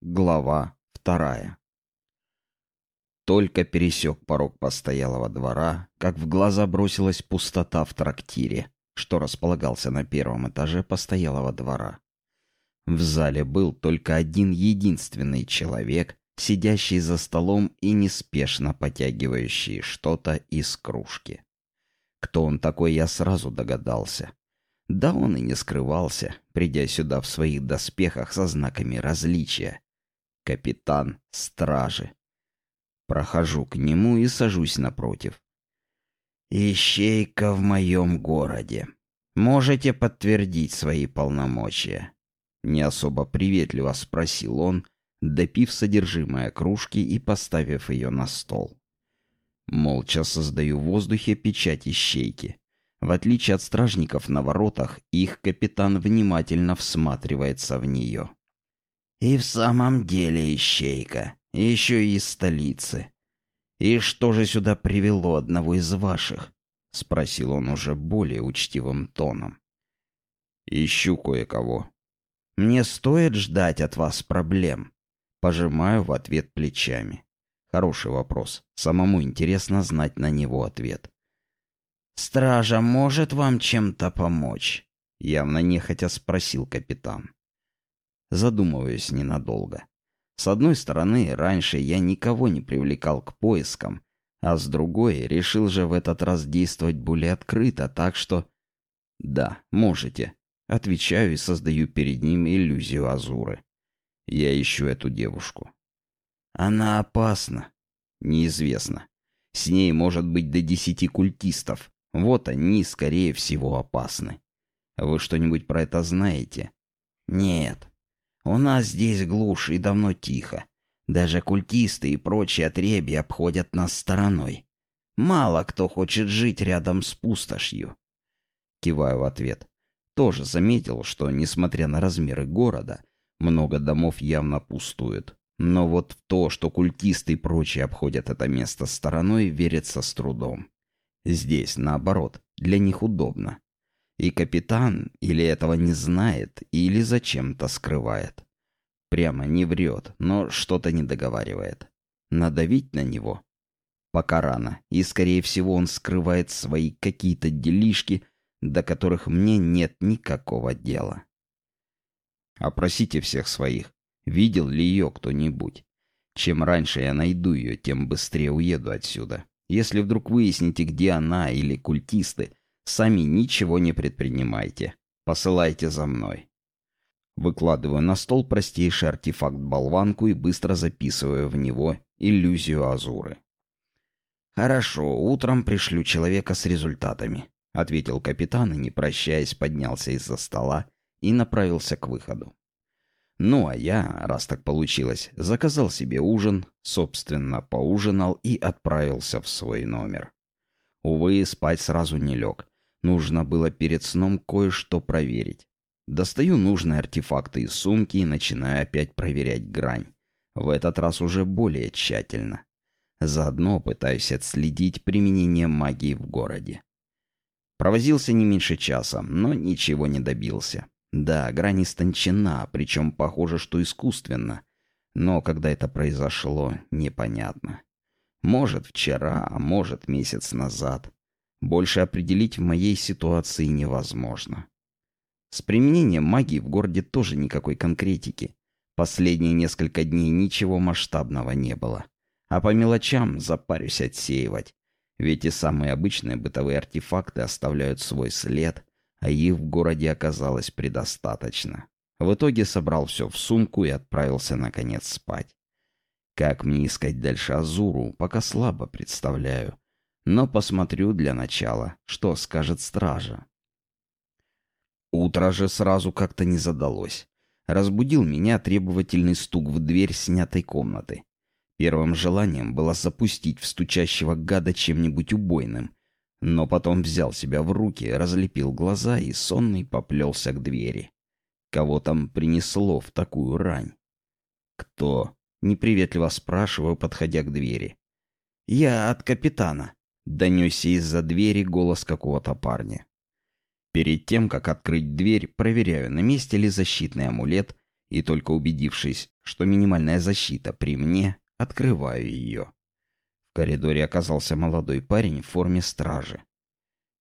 Глава вторая. Только пересек порог постоялого двора, как в глаза бросилась пустота в трактире, что располагался на первом этаже постоялого двора. В зале был только один единственный человек, сидящий за столом и неспешно потягивающий что-то из кружки. Кто он такой, я сразу догадался. Да он и не скрывался, придя сюда в своих доспехах со знаками различия, капитан стражи. Прохожу к нему и сажусь напротив. «Ищейка в моем городе. Можете подтвердить свои полномочия?» Не особо приветливо спросил он, допив содержимое кружки и поставив ее на стол. Молча создаю в воздухе печать ищейки. В отличие от стражников на воротах, их капитан внимательно всматривается в нее. И в самом деле ищейка, еще и из столицы. И что же сюда привело одного из ваших? Спросил он уже более учтивым тоном. Ищу кое-кого. Мне стоит ждать от вас проблем? Пожимаю в ответ плечами. Хороший вопрос. Самому интересно знать на него ответ. «Стража может вам чем-то помочь?» Явно нехотя спросил капитан задумываюсь ненадолго. С одной стороны, раньше я никого не привлекал к поискам, а с другой, решил же в этот раз действовать более открыто, так что... Да, можете. Отвечаю и создаю перед ним иллюзию Азуры. Я ищу эту девушку. Она опасна. Неизвестно. С ней может быть до десяти культистов. Вот они, скорее всего, опасны. Вы что-нибудь про это знаете? Нет. У нас здесь глушь и давно тихо. Даже культисты и прочие отреби обходят нас стороной. Мало кто хочет жить рядом с пустошью. Киваю в ответ. Тоже заметил, что, несмотря на размеры города, много домов явно пустует. Но вот в то, что культисты и прочие обходят это место стороной, верится с трудом. Здесь, наоборот, для них удобно. И капитан или этого не знает, или зачем-то скрывает. Прямо не врет, но что-то не договаривает. Надавить на него? Пока рано, и, скорее всего, он скрывает свои какие-то делишки, до которых мне нет никакого дела. Опросите всех своих. Видел ли ее кто-нибудь? Чем раньше я найду ее, тем быстрее уеду отсюда. Если вдруг выясните, где она или культисты, Сами ничего не предпринимайте. Посылайте за мной. Выкладываю на стол простейший артефакт-болванку и быстро записываю в него иллюзию Азуры. «Хорошо, утром пришлю человека с результатами», — ответил капитан и, не прощаясь, поднялся из-за стола и направился к выходу. Ну, а я, раз так получилось, заказал себе ужин, собственно, поужинал и отправился в свой номер. Увы, спать сразу не лег, Нужно было перед сном кое-что проверить. Достаю нужные артефакты из сумки и начинаю опять проверять грань. В этот раз уже более тщательно. Заодно пытаюсь отследить применение магии в городе. Провозился не меньше часа, но ничего не добился. Да, грань истончена, причем похоже, что искусственно. Но когда это произошло, непонятно. Может, вчера, а может, месяц назад. Больше определить в моей ситуации невозможно. С применением магии в городе тоже никакой конкретики. Последние несколько дней ничего масштабного не было. А по мелочам запарюсь отсеивать. Ведь и самые обычные бытовые артефакты оставляют свой след, а их в городе оказалось предостаточно. В итоге собрал все в сумку и отправился, наконец, спать. Как мне искать дальше Азуру, пока слабо представляю но посмотрю для начала, что скажет стража. Утро же сразу как-то не задалось. Разбудил меня требовательный стук в дверь снятой комнаты. Первым желанием было запустить в стучащего гада чем-нибудь убойным, но потом взял себя в руки, разлепил глаза и сонный поплелся к двери. Кого там принесло в такую рань? «Кто?» — неприветливо спрашиваю, подходя к двери. «Я от капитана», Донесся из-за двери голос какого-то парня. Перед тем, как открыть дверь, проверяю, на месте ли защитный амулет и только убедившись, что минимальная защита при мне, открываю ее. В коридоре оказался молодой парень в форме стражи.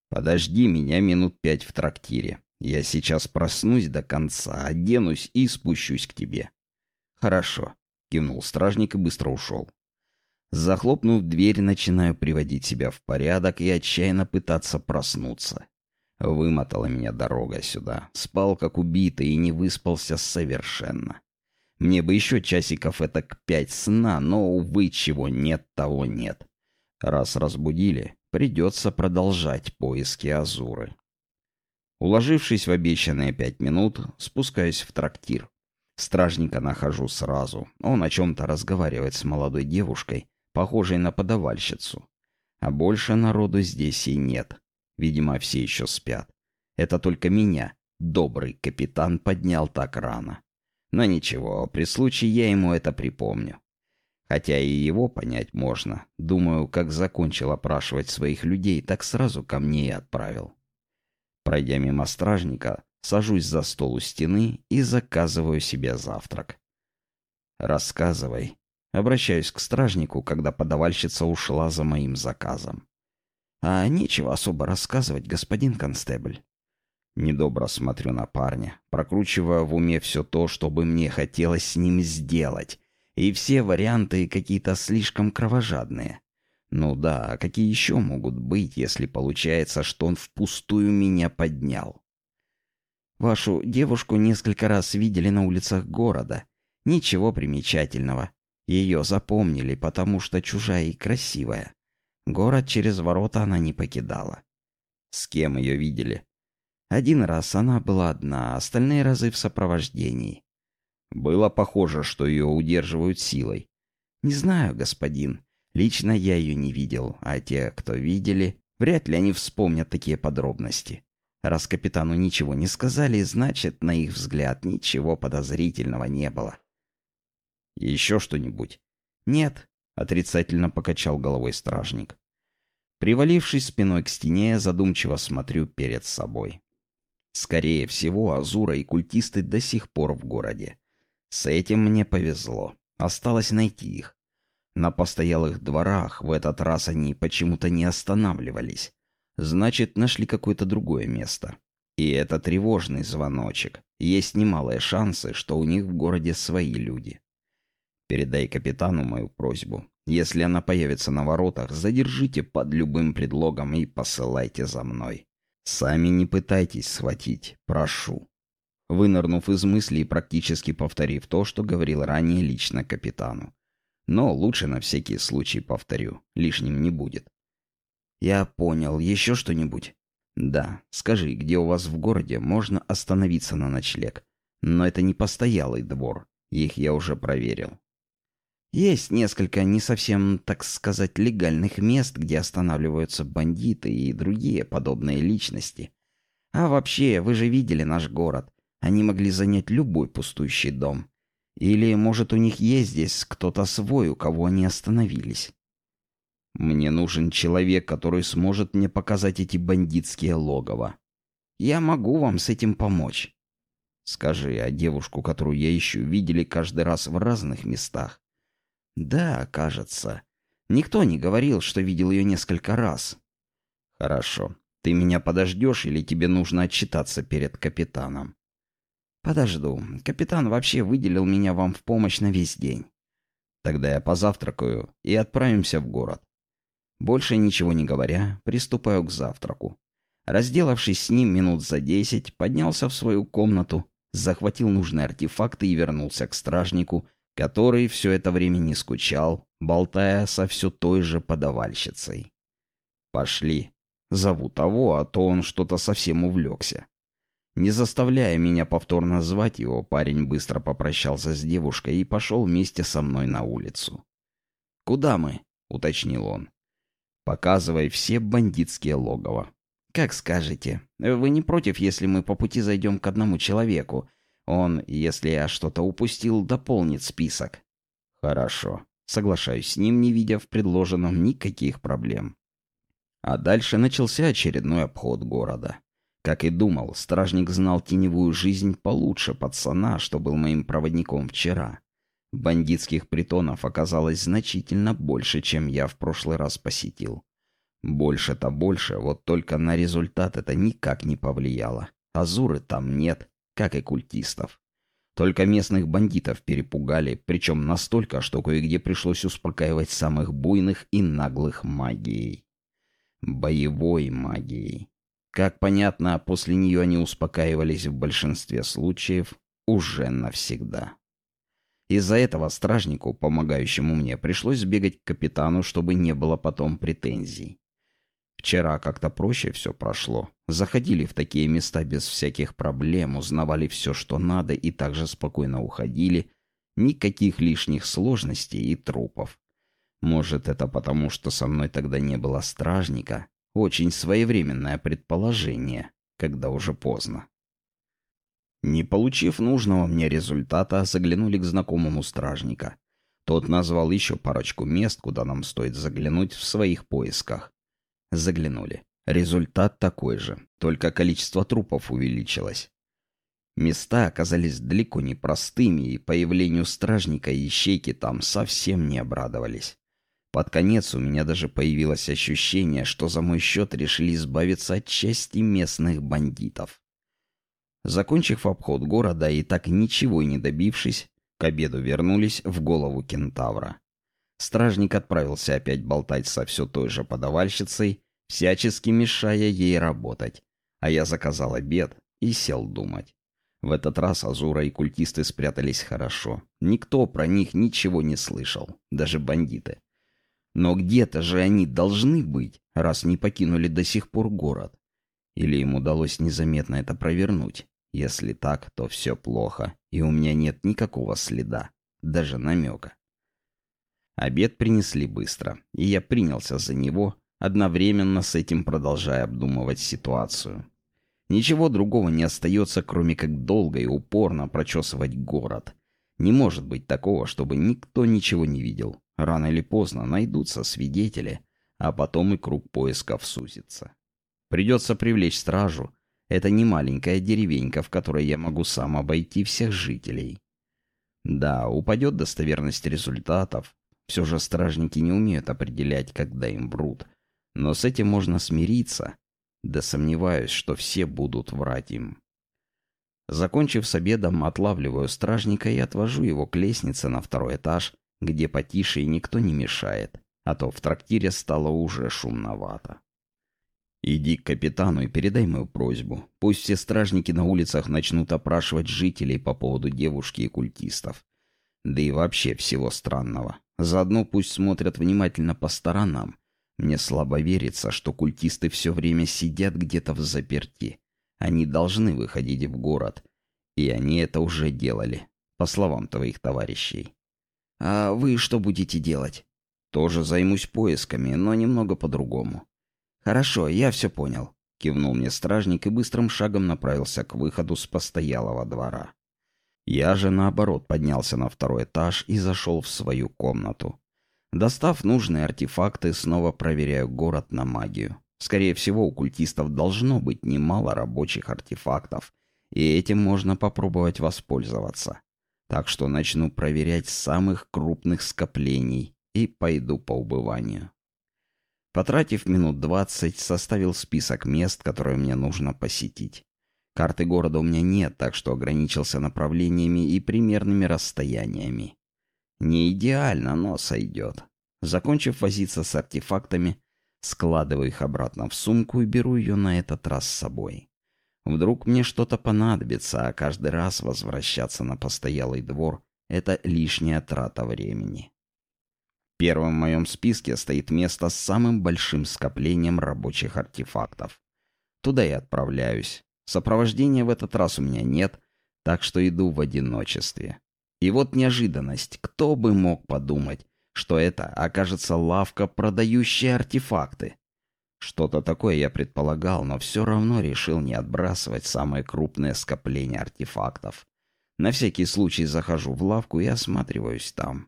«Подожди меня минут пять в трактире. Я сейчас проснусь до конца, оденусь и спущусь к тебе». «Хорошо», — кивнул стражник и быстро ушел. Захлопнув дверь, начинаю приводить себя в порядок и отчаянно пытаться проснуться. Вымотала меня дорога сюда. Спал как убитый и не выспался совершенно. Мне бы еще часиков это к пять сна, но, увы, чего нет, того нет. Раз разбудили, придется продолжать поиски Азуры. Уложившись в обещанные пять минут, спускаюсь в трактир. Стражника нахожу сразу. Он о чем-то разговаривает с молодой девушкой, похожей на подавальщицу. А больше народу здесь и нет. Видимо, все еще спят. Это только меня, добрый капитан, поднял так рано. Но ничего, при случае я ему это припомню. Хотя и его понять можно. Думаю, как закончил опрашивать своих людей, так сразу ко мне и отправил. Пройдя мимо стражника, сажусь за стол у стены и заказываю себе завтрак. «Рассказывай». Обращаюсь к стражнику, когда подавальщица ушла за моим заказом. «А нечего особо рассказывать, господин констебль». Недобро смотрю на парня, прокручивая в уме все то, что бы мне хотелось с ним сделать, и все варианты какие-то слишком кровожадные. Ну да, а какие еще могут быть, если получается, что он впустую меня поднял? Вашу девушку несколько раз видели на улицах города. Ничего примечательного. Ее запомнили, потому что чужая и красивая. Город через ворота она не покидала. С кем ее видели? Один раз она была одна, остальные разы в сопровождении. Было похоже, что ее удерживают силой. Не знаю, господин. Лично я ее не видел, а те, кто видели, вряд ли они вспомнят такие подробности. Раз капитану ничего не сказали, значит, на их взгляд, ничего подозрительного не было. «Еще что-нибудь?» «Нет», — отрицательно покачал головой стражник. Привалившись спиной к стене, задумчиво смотрю перед собой. Скорее всего, Азура и культисты до сих пор в городе. С этим мне повезло. Осталось найти их. На постоялых дворах в этот раз они почему-то не останавливались. Значит, нашли какое-то другое место. И это тревожный звоночек. Есть немалые шансы, что у них в городе свои люди. Передай капитану мою просьбу. Если она появится на воротах, задержите под любым предлогом и посылайте за мной. Сами не пытайтесь схватить, прошу вынырнув из мыслей практически повторив то, что говорил ранее лично капитану. Но лучше на всякий случай повторю, лишним не будет. «Я понял. Еще что-нибудь?» «Да. Скажи, где у вас в городе можно остановиться на ночлег? Но это не постоялый двор. Их я уже проверил». «Есть несколько не совсем, так сказать, легальных мест, где останавливаются бандиты и другие подобные личности. А вообще, вы же видели наш город. Они могли занять любой пустующий дом. Или, может, у них есть здесь кто-то свой, у кого они остановились. Мне нужен человек, который сможет мне показать эти бандитские логово. Я могу вам с этим помочь. Скажи, а девушку, которую я ищу, видели каждый раз в разных местах? Да, кажется. Никто не говорил, что видел ее несколько раз. Хорошо. Ты меня подождешь или тебе нужно отчитаться перед капитаном? «Подожду. Капитан вообще выделил меня вам в помощь на весь день. Тогда я позавтракаю и отправимся в город». Больше ничего не говоря, приступаю к завтраку. Разделавшись с ним минут за десять, поднялся в свою комнату, захватил нужные артефакты и вернулся к стражнику, который все это время не скучал, болтая со все той же подавальщицей. «Пошли. Зову того, а то он что-то совсем увлекся». Не заставляя меня повторно звать его, парень быстро попрощался с девушкой и пошел вместе со мной на улицу. «Куда мы?» — уточнил он. «Показывай все бандитские логово». «Как скажете. Вы не против, если мы по пути зайдем к одному человеку? Он, если я что-то упустил, дополнит список». «Хорошо. Соглашаюсь с ним, не видя в предложенном никаких проблем». А дальше начался очередной обход города. Как и думал, стражник знал теневую жизнь получше пацана, что был моим проводником вчера. Бандитских притонов оказалось значительно больше, чем я в прошлый раз посетил. Больше-то больше, вот только на результат это никак не повлияло. Азуры там нет, как и культистов. Только местных бандитов перепугали, причем настолько, что кое-где пришлось успокаивать самых буйных и наглых магией. Боевой магией. Как понятно, после нее они успокаивались в большинстве случаев уже навсегда. Из-за этого стражнику, помогающему мне, пришлось бегать к капитану, чтобы не было потом претензий. Вчера как-то проще все прошло. Заходили в такие места без всяких проблем, узнавали все, что надо, и также спокойно уходили. Никаких лишних сложностей и трупов. Может, это потому, что со мной тогда не было стражника, очень своевременное предположение, когда уже поздно. Не получив нужного мне результата, заглянули к знакомому стражника. Тот назвал еще парочку мест, куда нам стоит заглянуть в своих поисках. Заглянули. Результат такой же, только количество трупов увеличилось. Места оказались далеко не простыми, и появлению стражника и ищейки там совсем не обрадовались. Под конец у меня даже появилось ощущение, что за мой счет решили избавиться от части местных бандитов. Закончив обход города и так ничего не добившись, к обеду вернулись в голову кентавра. Стражник отправился опять болтать со все той же подавальщицей, всячески мешая ей работать, а я заказал обед и сел думать. В этот раз Азура и культисты спрятались хорошо. Никто про них ничего не слышал, даже бандиты. Но где-то же они должны быть, раз не покинули до сих пор город. Или им удалось незаметно это провернуть. Если так, то все плохо, и у меня нет никакого следа, даже намека. Обед принесли быстро, и я принялся за него, одновременно с этим продолжая обдумывать ситуацию. Ничего другого не остается, кроме как долго и упорно прочесывать город. Не может быть такого, чтобы никто ничего не видел. Рано или поздно найдутся свидетели, а потом и круг поисков сузится. Придется привлечь стражу. Это не маленькая деревенька, в которой я могу сам обойти всех жителей. Да, упадет достоверность результатов. Все же стражники не умеют определять, когда им врут. Но с этим можно смириться. Да сомневаюсь, что все будут врать им. Закончив с обедом, отлавливаю стражника и отвожу его к лестнице на второй этаж, где потише и никто не мешает, а то в трактире стало уже шумновато. Иди к капитану и передай мою просьбу. Пусть все стражники на улицах начнут опрашивать жителей по поводу девушки и культистов. Да и вообще всего странного. Заодно пусть смотрят внимательно по сторонам. Мне слабо верится, что культисты все время сидят где-то в заперти. Они должны выходить в город. И они это уже делали, по словам твоих товарищей. «А вы что будете делать?» «Тоже займусь поисками, но немного по-другому». «Хорошо, я все понял», — кивнул мне стражник и быстрым шагом направился к выходу с постоялого двора. Я же, наоборот, поднялся на второй этаж и зашел в свою комнату. Достав нужные артефакты, снова проверяю город на магию. Скорее всего, у культистов должно быть немало рабочих артефактов, и этим можно попробовать воспользоваться. Так что начну проверять самых крупных скоплений и пойду по убыванию. Потратив минут двадцать, составил список мест, которые мне нужно посетить. Карты города у меня нет, так что ограничился направлениями и примерными расстояниями. Не идеально, но сойдет. Закончив возиться с артефактами, складываю их обратно в сумку и беру ее на этот раз с собой. Вдруг мне что-то понадобится, а каждый раз возвращаться на постоялый двор — это лишняя трата времени. Первым в моем списке стоит место с самым большим скоплением рабочих артефактов. Туда и отправляюсь. Сопровождения в этот раз у меня нет, так что иду в одиночестве. И вот неожиданность. Кто бы мог подумать, что это окажется лавка, продающая артефакты. Что-то такое я предполагал, но все равно решил не отбрасывать самое крупное скопление артефактов. На всякий случай захожу в лавку и осматриваюсь там.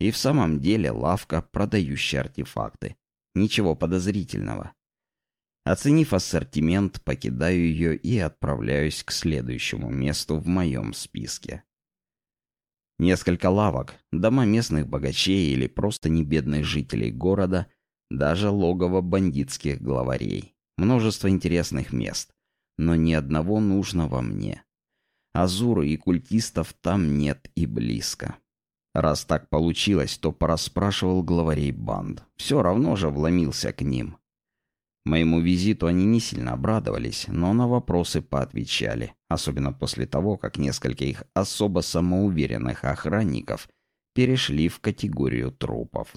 И в самом деле лавка, продающая артефакты. Ничего подозрительного. Оценив ассортимент, покидаю ее и отправляюсь к следующему месту в моем списке. Несколько лавок, дома местных богачей или просто небедных жителей города, даже логово бандитских главарей. Множество интересных мест, но ни одного нужного мне. Азуры и культистов там нет и близко. Раз так получилось, то пораспрашивал главарей банд. Все равно же вломился к ним. Моему визиту они не сильно обрадовались, но на вопросы поотвечали, особенно после того, как несколько их особо самоуверенных охранников перешли в категорию трупов.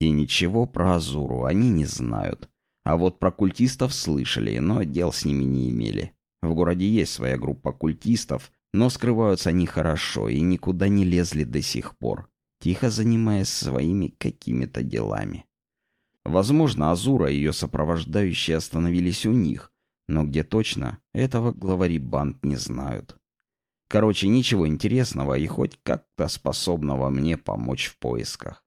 И ничего про Азуру они не знают. А вот про культистов слышали, но дел с ними не имели. В городе есть своя группа культистов, но скрываются они хорошо и никуда не лезли до сих пор, тихо занимаясь своими какими-то делами. Возможно, Азура и ее сопровождающие остановились у них, но где точно, этого главари банд не знают. Короче, ничего интересного и хоть как-то способного мне помочь в поисках.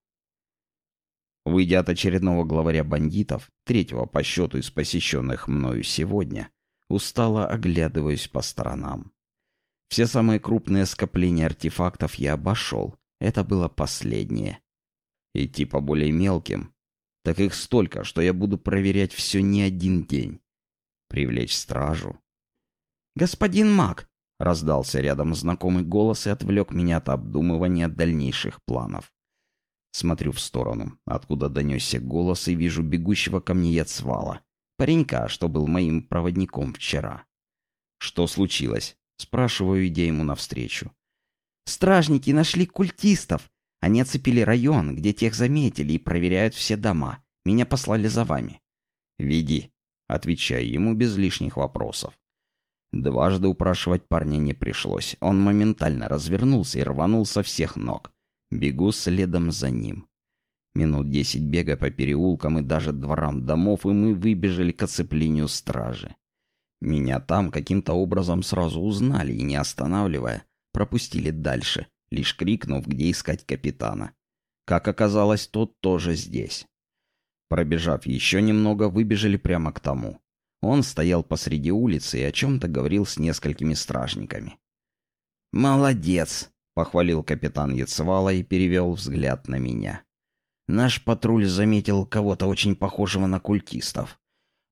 Выйдя от очередного главаря бандитов, третьего по счету из посещенных мною сегодня, устало оглядываюсь по сторонам. Все самые крупные скопления артефактов я обошел. Это было последнее. Идти по более мелким. Так их столько, что я буду проверять все не один день. Привлечь стражу. «Господин маг!» — раздался рядом знакомый голос и отвлек меня от обдумывания дальнейших планов. Смотрю в сторону, откуда донесся голос, и вижу бегущего ко мне Яцвала. Паренька, что был моим проводником вчера. Что случилось? Спрашиваю, идя ему навстречу. «Стражники нашли культистов. Они оцепили район, где тех заметили, и проверяют все дома. Меня послали за вами». «Веди», — отвечаю ему без лишних вопросов. Дважды упрашивать парня не пришлось. Он моментально развернулся и рванул со всех ног. Бегу следом за ним. Минут десять бега по переулкам и даже дворам домов, и мы выбежали к оцеплению стражи. Меня там каким-то образом сразу узнали и, не останавливая, пропустили дальше, лишь крикнув, где искать капитана. Как оказалось, тот тоже здесь. Пробежав еще немного, выбежали прямо к тому. Он стоял посреди улицы и о чем-то говорил с несколькими стражниками. «Молодец!» — похвалил капитан Яцвала и перевел взгляд на меня. «Наш патруль заметил кого-то очень похожего на культистов.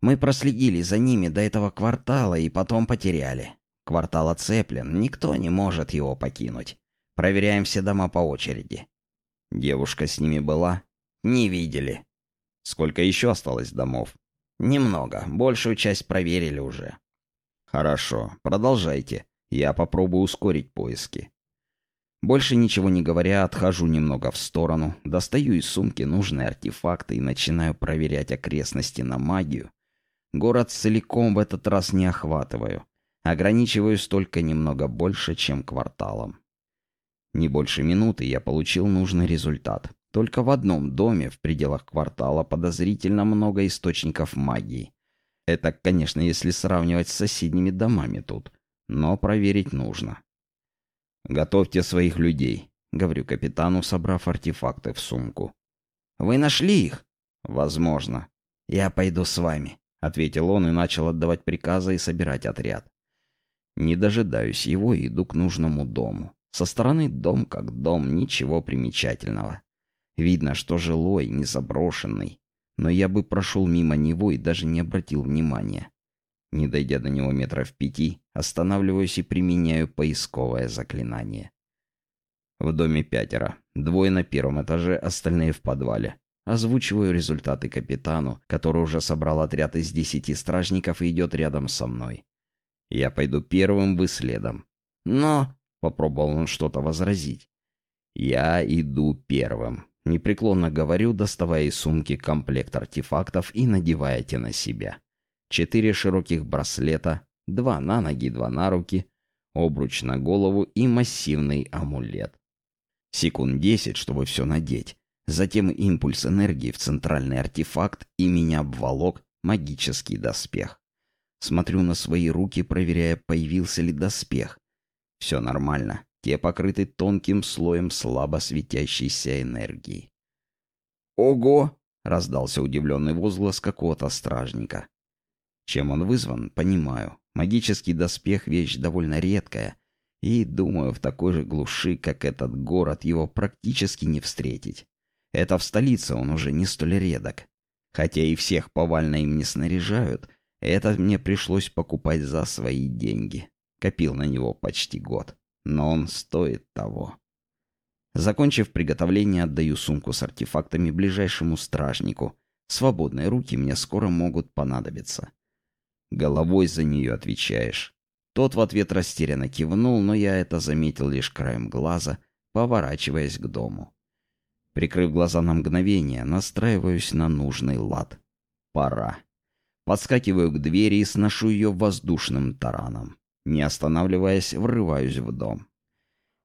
Мы проследили за ними до этого квартала и потом потеряли. Квартал оцеплен, никто не может его покинуть. Проверяем все дома по очереди. Девушка с ними была? Не видели. Сколько еще осталось домов? Немного, большую часть проверили уже. Хорошо, продолжайте. Я попробую ускорить поиски. Больше ничего не говоря, отхожу немного в сторону, достаю из сумки нужные артефакты и начинаю проверять окрестности на магию, Город целиком в этот раз не охватываю. Ограничиваюсь только немного больше, чем кварталом. Не больше минуты я получил нужный результат. Только в одном доме в пределах квартала подозрительно много источников магии. Это, конечно, если сравнивать с соседними домами тут. Но проверить нужно. «Готовьте своих людей», — говорю капитану, собрав артефакты в сумку. «Вы нашли их?» «Возможно. Я пойду с вами». — ответил он и начал отдавать приказы и собирать отряд. Не дожидаюсь его иду к нужному дому. Со стороны дом как дом, ничего примечательного. Видно, что жилой, не заброшенный. Но я бы прошел мимо него и даже не обратил внимания. Не дойдя до него метров пяти, останавливаюсь и применяю поисковое заклинание. В доме пятеро. Двое на первом этаже, остальные в подвале. Озвучиваю результаты капитану, который уже собрал отряд из десяти стражников и идет рядом со мной. Я пойду первым, вы следом. Но... Попробовал он что-то возразить. Я иду первым. Непреклонно говорю, доставая из сумки комплект артефактов и надевая те на себя. Четыре широких браслета, два на ноги, два на руки, обруч на голову и массивный амулет. Секунд десять, чтобы все надеть. Затем импульс энергии в центральный артефакт и меня обволок магический доспех. Смотрю на свои руки, проверяя, появился ли доспех. Все нормально. Те покрыты тонким слоем слабо светящейся энергии. «Ого!» — раздался удивленный возглас какого-то стражника. Чем он вызван, понимаю. Магический доспех — вещь довольно редкая, и, думаю, в такой же глуши, как этот город, его практически не встретить. Это в столице он уже не столь редок. Хотя и всех повально им не снаряжают, это мне пришлось покупать за свои деньги. Копил на него почти год. Но он стоит того. Закончив приготовление, отдаю сумку с артефактами ближайшему стражнику. Свободные руки мне скоро могут понадобиться. Головой за нее отвечаешь. Тот в ответ растерянно кивнул, но я это заметил лишь краем глаза, поворачиваясь к дому. Прикрыв глаза на мгновение, настраиваюсь на нужный лад. Пора. Подскакиваю к двери и сношу ее воздушным тараном. Не останавливаясь, врываюсь в дом.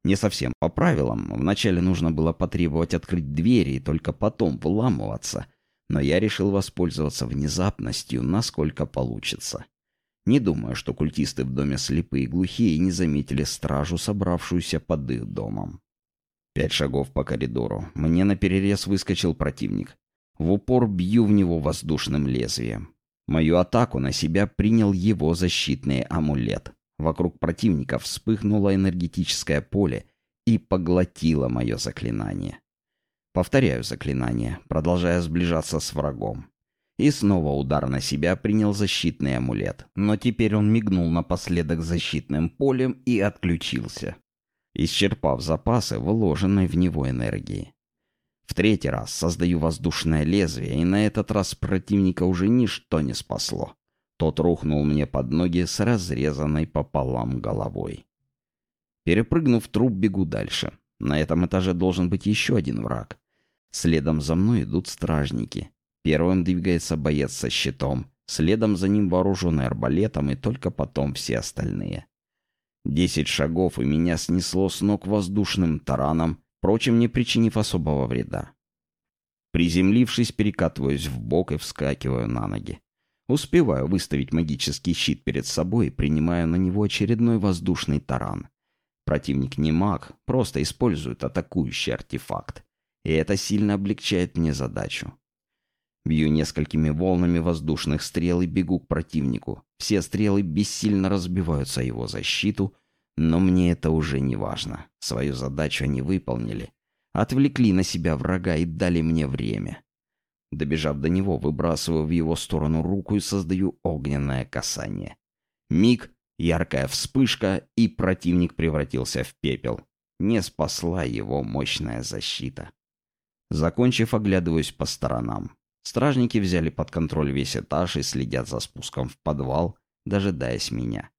Не совсем по правилам. Вначале нужно было потребовать открыть двери и только потом вламываться. Но я решил воспользоваться внезапностью, насколько получится. Не думаю, что культисты в доме слепые и глухие не заметили стражу, собравшуюся под их домом. Пять шагов по коридору. Мне на перерез выскочил противник. В упор бью в него воздушным лезвием. Мою атаку на себя принял его защитный амулет. Вокруг противника вспыхнуло энергетическое поле и поглотило мое заклинание. Повторяю заклинание, продолжая сближаться с врагом. И снова удар на себя принял защитный амулет, но теперь он мигнул напоследок защитным полем и отключился, исчерпав запасы вложенной в него энергии. В третий раз создаю воздушное лезвие, и на этот раз противника уже ничто не спасло. Тот рухнул мне под ноги с разрезанной пополам головой. Перепрыгнув труп, бегу дальше. На этом этаже должен быть еще один враг. Следом за мной идут стражники. Первым двигается боец со щитом, следом за ним вооруженный арбалетом и только потом все остальные. Десять шагов, и меня снесло с ног воздушным тараном, впрочем, не причинив особого вреда. Приземлившись, перекатываюсь в бок и вскакиваю на ноги. Успеваю выставить магический щит перед собой и принимаю на него очередной воздушный таран. Противник не маг, просто использует атакующий артефакт. И это сильно облегчает мне задачу. Бью несколькими волнами воздушных стрел и бегу к противнику. Все стрелы бессильно разбиваются его защиту, но мне это уже не важно. Свою задачу они выполнили. Отвлекли на себя врага и дали мне время. Добежав до него, выбрасываю в его сторону руку и создаю огненное касание. Миг, яркая вспышка, и противник превратился в пепел. Не спасла его мощная защита. Закончив, оглядываюсь по сторонам. Стражники взяли под контроль весь этаж и следят за спуском в подвал, дожидаясь меня.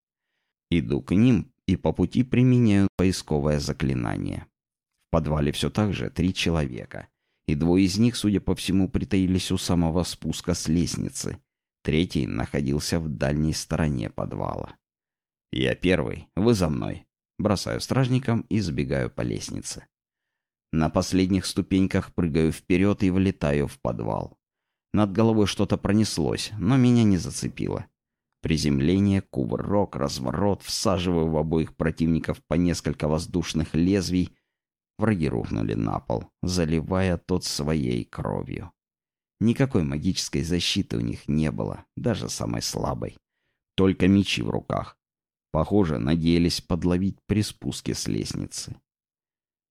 Иду к ним и по пути применяю поисковое заклинание. В подвале все так же три человека и двое из них, судя по всему, притаились у самого спуска с лестницы. Третий находился в дальней стороне подвала. «Я первый, вы за мной». Бросаю стражникам и сбегаю по лестнице. На последних ступеньках прыгаю вперед и влетаю в подвал. Над головой что-то пронеслось, но меня не зацепило. Приземление, кувырок, разворот, всаживаю в обоих противников по несколько воздушных лезвий Враги рухнули на пол, заливая тот своей кровью. Никакой магической защиты у них не было, даже самой слабой. Только мечи в руках. Похоже, надеялись подловить при спуске с лестницы.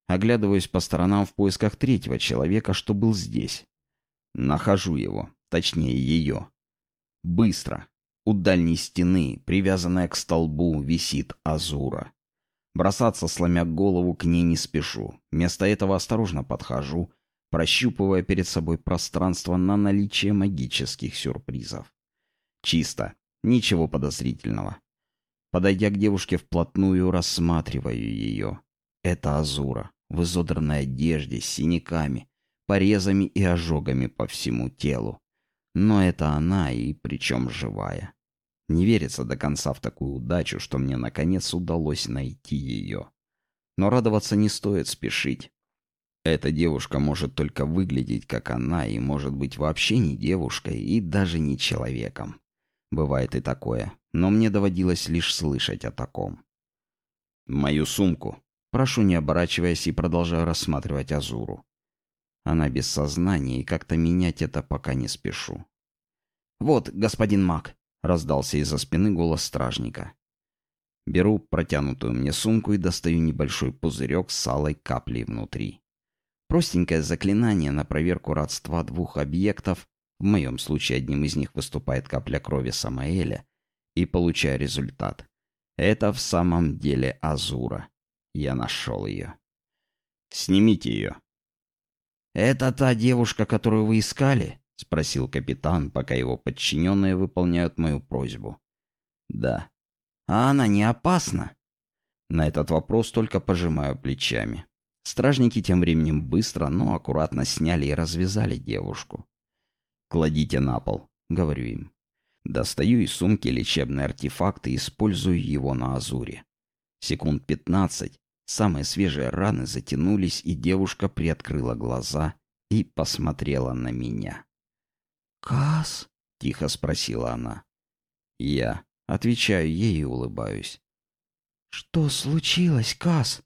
Оглядываюсь по сторонам в поисках третьего человека, что был здесь. Нахожу его, точнее ее. Быстро. У дальней стены, привязанная к столбу, висит Азура. Бросаться, сломя голову, к ней не спешу. Вместо этого осторожно подхожу, прощупывая перед собой пространство на наличие магических сюрпризов. Чисто. Ничего подозрительного. Подойдя к девушке вплотную, рассматриваю ее. Это Азура, в изодранной одежде, с синяками, порезами и ожогами по всему телу. Но это она, и причем живая. Не верится до конца в такую удачу, что мне наконец удалось найти ее. Но радоваться не стоит спешить. Эта девушка может только выглядеть, как она, и может быть вообще не девушкой и даже не человеком. Бывает и такое, но мне доводилось лишь слышать о таком. «Мою сумку», Прошу, не оборачиваясь, и продолжаю рассматривать Азуру. Она без сознания, и как-то менять это пока не спешу. «Вот, господин маг», Раздался из-за спины голос стражника. Беру протянутую мне сумку и достаю небольшой пузырек с алой каплей внутри. Простенькое заклинание на проверку родства двух объектов, в моем случае одним из них выступает капля крови Самаэля, и получаю результат. Это в самом деле Азура. Я нашел ее. «Снимите ее». «Это та девушка, которую вы искали?» — спросил капитан, пока его подчиненные выполняют мою просьбу. «Да». «А она не опасна?» На этот вопрос только пожимаю плечами. Стражники тем временем быстро, но аккуратно сняли и развязали девушку. «Кладите на пол», — говорю им. Достаю из сумки лечебный артефакт и использую его на Азуре. Секунд пятнадцать, самые свежие раны затянулись, и девушка приоткрыла глаза и посмотрела на меня. «Кас?» — тихо спросила она. Я отвечаю ей и улыбаюсь. «Что случилось, Кас?»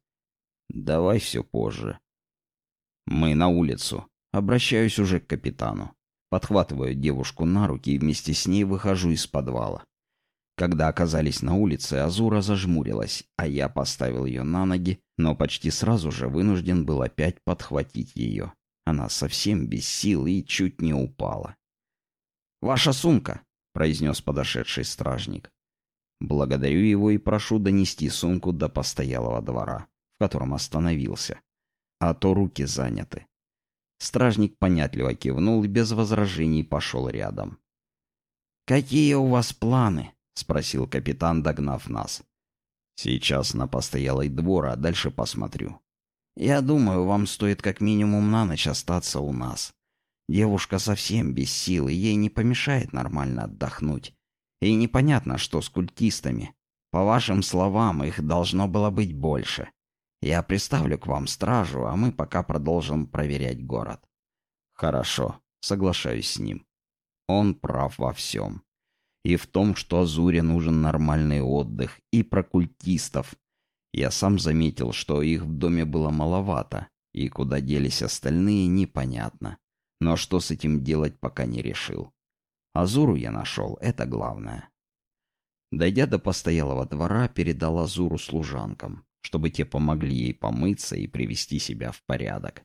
Давай все позже. Мы на улицу. Обращаюсь уже к капитану. Подхватываю девушку на руки и вместе с ней выхожу из подвала. Когда оказались на улице, Азура зажмурилась, а я поставил ее на ноги, но почти сразу же вынужден был опять подхватить ее. Она совсем без сил и чуть не упала. «Ваша сумка!» — произнес подошедший стражник. Благодарю его и прошу донести сумку до постоялого двора котором остановился. А то руки заняты. Стражник понятливо кивнул и без возражений пошел рядом. «Какие у вас планы?» — спросил капитан, догнав нас. «Сейчас на постоялый двор, а дальше посмотрю». «Я думаю, вам стоит как минимум на ночь остаться у нас. Девушка совсем без сил, и ей не помешает нормально отдохнуть. И непонятно, что с культистами. По вашим словам, их должно было быть больше. Я приставлю к вам стражу, а мы пока продолжим проверять город. Хорошо, соглашаюсь с ним. Он прав во всем. И в том, что Азуре нужен нормальный отдых, и про культистов. Я сам заметил, что их в доме было маловато, и куда делись остальные, непонятно. Но что с этим делать, пока не решил. Азуру я нашел, это главное. Дойдя до постоялого двора, передал Азуру служанкам чтобы те помогли ей помыться и привести себя в порядок.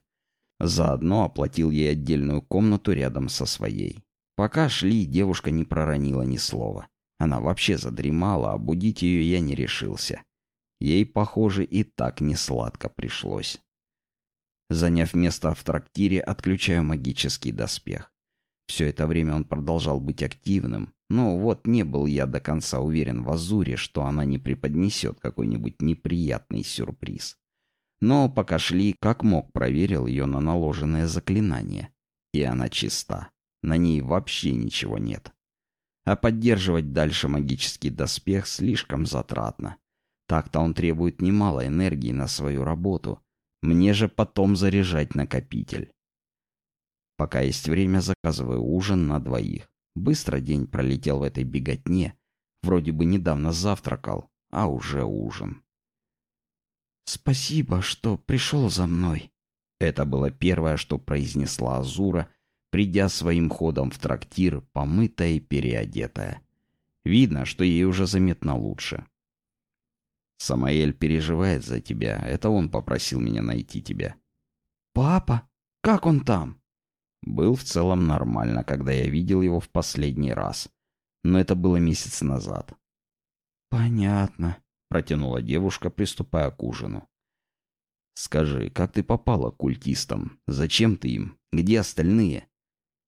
Заодно оплатил ей отдельную комнату рядом со своей. Пока шли, девушка не проронила ни слова. Она вообще задремала, а будить ее я не решился. Ей, похоже, и так не сладко пришлось. Заняв место в трактире, отключаю магический доспех. Все это время он продолжал быть активным, но вот не был я до конца уверен в Азуре, что она не преподнесет какой-нибудь неприятный сюрприз. Но пока шли, как мог, проверил ее на наложенное заклинание. И она чиста. На ней вообще ничего нет. А поддерживать дальше магический доспех слишком затратно. Так-то он требует немало энергии на свою работу. Мне же потом заряжать накопитель. Пока есть время, заказываю ужин на двоих. Быстро день пролетел в этой беготне. Вроде бы недавно завтракал, а уже ужин. «Спасибо, что пришел за мной». Это было первое, что произнесла Азура, придя своим ходом в трактир, помытая и переодетая. Видно, что ей уже заметно лучше. «Самаэль переживает за тебя. Это он попросил меня найти тебя». «Папа? Как он там?» Был в целом нормально, когда я видел его в последний раз. Но это было месяц назад. «Понятно», — протянула девушка, приступая к ужину. «Скажи, как ты попала к культистам? Зачем ты им? Где остальные?»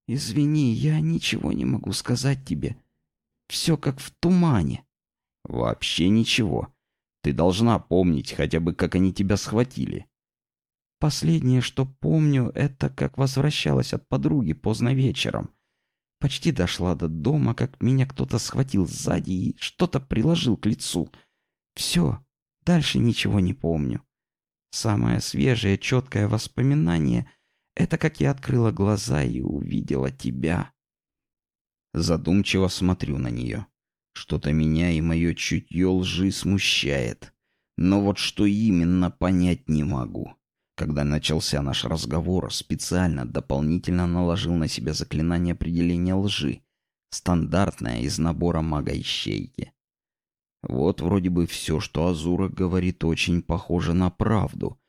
«Извини, я ничего не могу сказать тебе. Все как в тумане». «Вообще ничего. Ты должна помнить хотя бы, как они тебя схватили. Последнее, что помню, это как возвращалась от подруги поздно вечером. Почти дошла до дома, как меня кто-то схватил сзади и что-то приложил к лицу. Все, дальше ничего не помню. Самое свежее, четкое воспоминание — это как я открыла глаза и увидела тебя. Задумчиво смотрю на нее. Что-то меня и мое чутье лжи смущает. Но вот что именно, понять не могу. Когда начался наш разговор, специально дополнительно наложил на себя заклинание определения лжи. Стандартная из набора мага-ищейки. Вот вроде бы все, что Азура говорит, очень похоже на правду.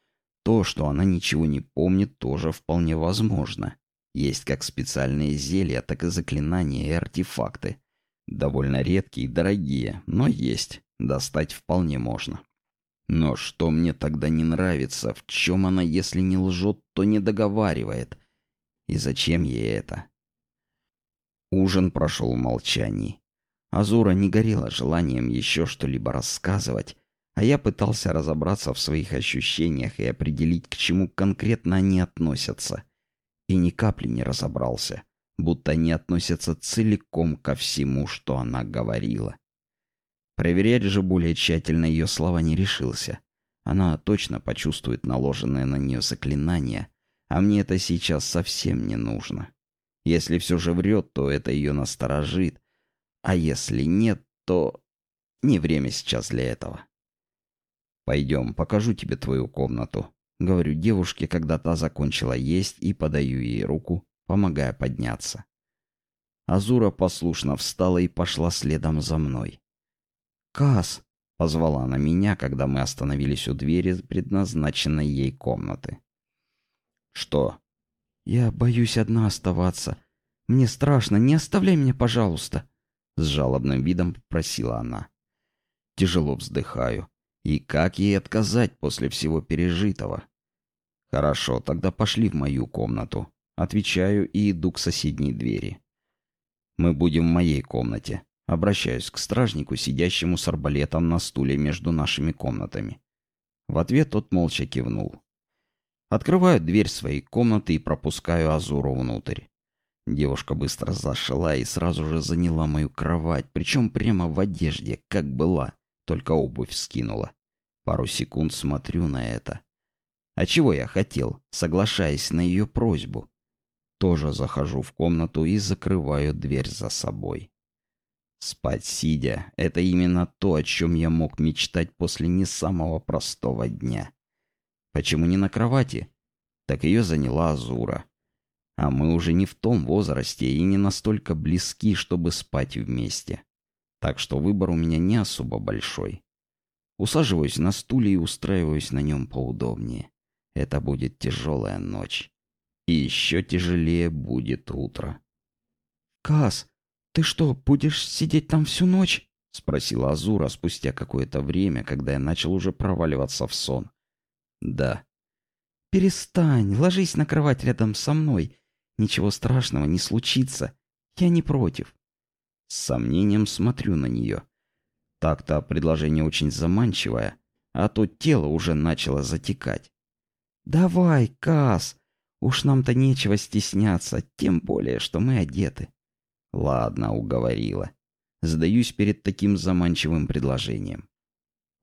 То, что она ничего не помнит, тоже вполне возможно. Есть как специальные зелья, так и заклинания и артефакты. Довольно редкие и дорогие, но есть. Достать вполне можно. Но что мне тогда не нравится, в чем она, если не лжет, то не договаривает. И зачем ей это? Ужин прошел в молчании. Азура не горела желанием еще что-либо рассказывать, а я пытался разобраться в своих ощущениях и определить, к чему конкретно они относятся. И ни капли не разобрался, будто они относятся целиком ко всему, что она говорила. Проверять же более тщательно ее слова не решился. Она точно почувствует наложенное на нее заклинание, а мне это сейчас совсем не нужно. Если все же врет, то это ее насторожит, а если нет, то не время сейчас для этого. «Пойдем, покажу тебе твою комнату», — говорю девушке, когда та закончила есть, и подаю ей руку, помогая подняться. Азура послушно встала и пошла следом за мной. «Кас!» — позвала она меня, когда мы остановились у двери предназначенной ей комнаты. «Что?» «Я боюсь одна оставаться. Мне страшно, не оставляй меня, пожалуйста!» С жалобным видом попросила она. Тяжело вздыхаю. И как ей отказать после всего пережитого? Хорошо, тогда пошли в мою комнату. Отвечаю и иду к соседней двери. Мы будем в моей комнате. Обращаюсь к стражнику, сидящему с арбалетом на стуле между нашими комнатами. В ответ тот молча кивнул. Открываю дверь своей комнаты и пропускаю Азуру внутрь. Девушка быстро зашла и сразу же заняла мою кровать, причем прямо в одежде, как была, только обувь скинула. Пару секунд смотрю на это. А чего я хотел, соглашаясь на ее просьбу? Тоже захожу в комнату и закрываю дверь за собой. Спать сидя — это именно то, о чем я мог мечтать после не самого простого дня. Почему не на кровати? Так ее заняла Азура. А мы уже не в том возрасте и не настолько близки, чтобы спать вместе. Так что выбор у меня не особо большой. Усаживаюсь на стуле и устраиваюсь на нем поудобнее. Это будет тяжелая ночь. И еще тяжелее будет утро. «Кас, ты что, будешь сидеть там всю ночь?» — спросила Азура спустя какое-то время, когда я начал уже проваливаться в сон. «Да». «Перестань, ложись на кровать рядом со мной. Ничего страшного не случится. Я не против. С сомнением смотрю на нее. Так-то предложение очень заманчивое, а то тело уже начало затекать. «Давай, Кас, уж нам-то нечего стесняться, тем более, что мы одеты». «Ладно, уговорила. Сдаюсь перед таким заманчивым предложением.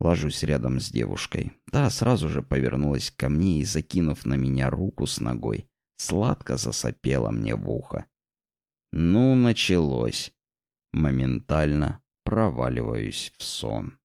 Ложусь рядом с девушкой. Та сразу же повернулась ко мне и, закинув на меня руку с ногой, сладко засопела мне в ухо. Ну, началось. Моментально проваливаюсь в сон.